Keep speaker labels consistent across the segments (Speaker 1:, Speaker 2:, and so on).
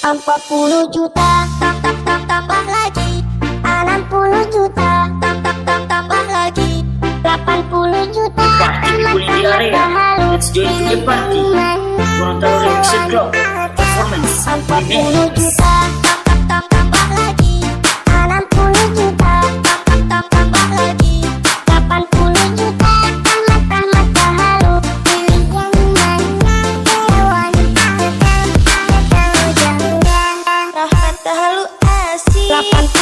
Speaker 1: 40 juta tambah lagi. 60 juta tambah lagi. 80 juta
Speaker 2: Party people in the area. Let's join to the party club Performance.
Speaker 1: 40 juta asik 80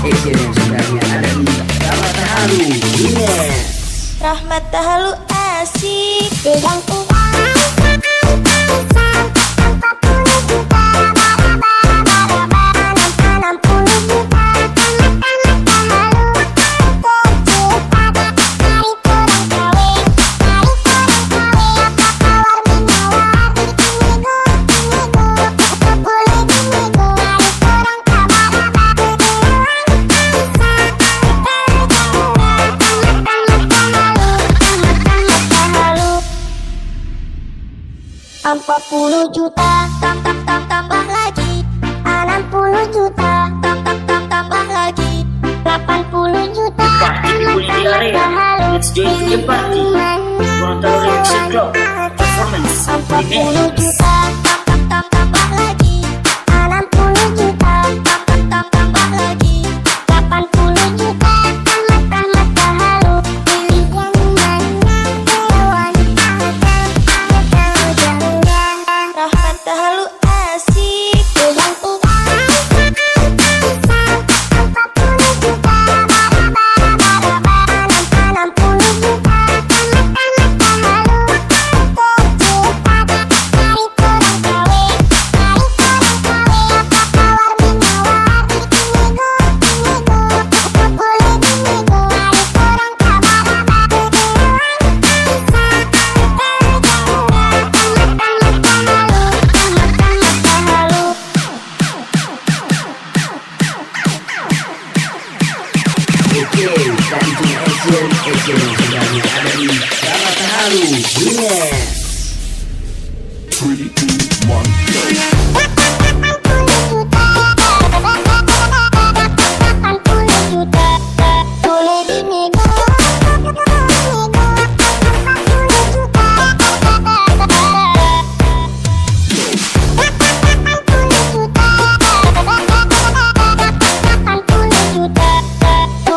Speaker 3: Action yang sebenarnya ada di Ramat Halu, Yes.
Speaker 1: Rahmat Tahalu asik Pegang Empat puluh juta tambah lagi. Enam puluh juta tambah lagi. Delapan puluh juta
Speaker 2: Party people in the area Let's join to the party. Wanna tahu remix club Performance.
Speaker 1: Empat puluh juta Pretty kita bikin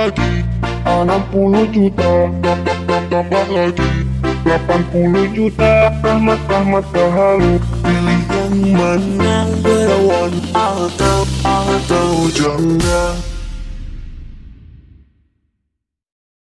Speaker 1: lagi.
Speaker 4: 60 juta tambah, lagi. 80 juta Rahmat Rahmat Halu Pilih yang mana Berawan atau atau janda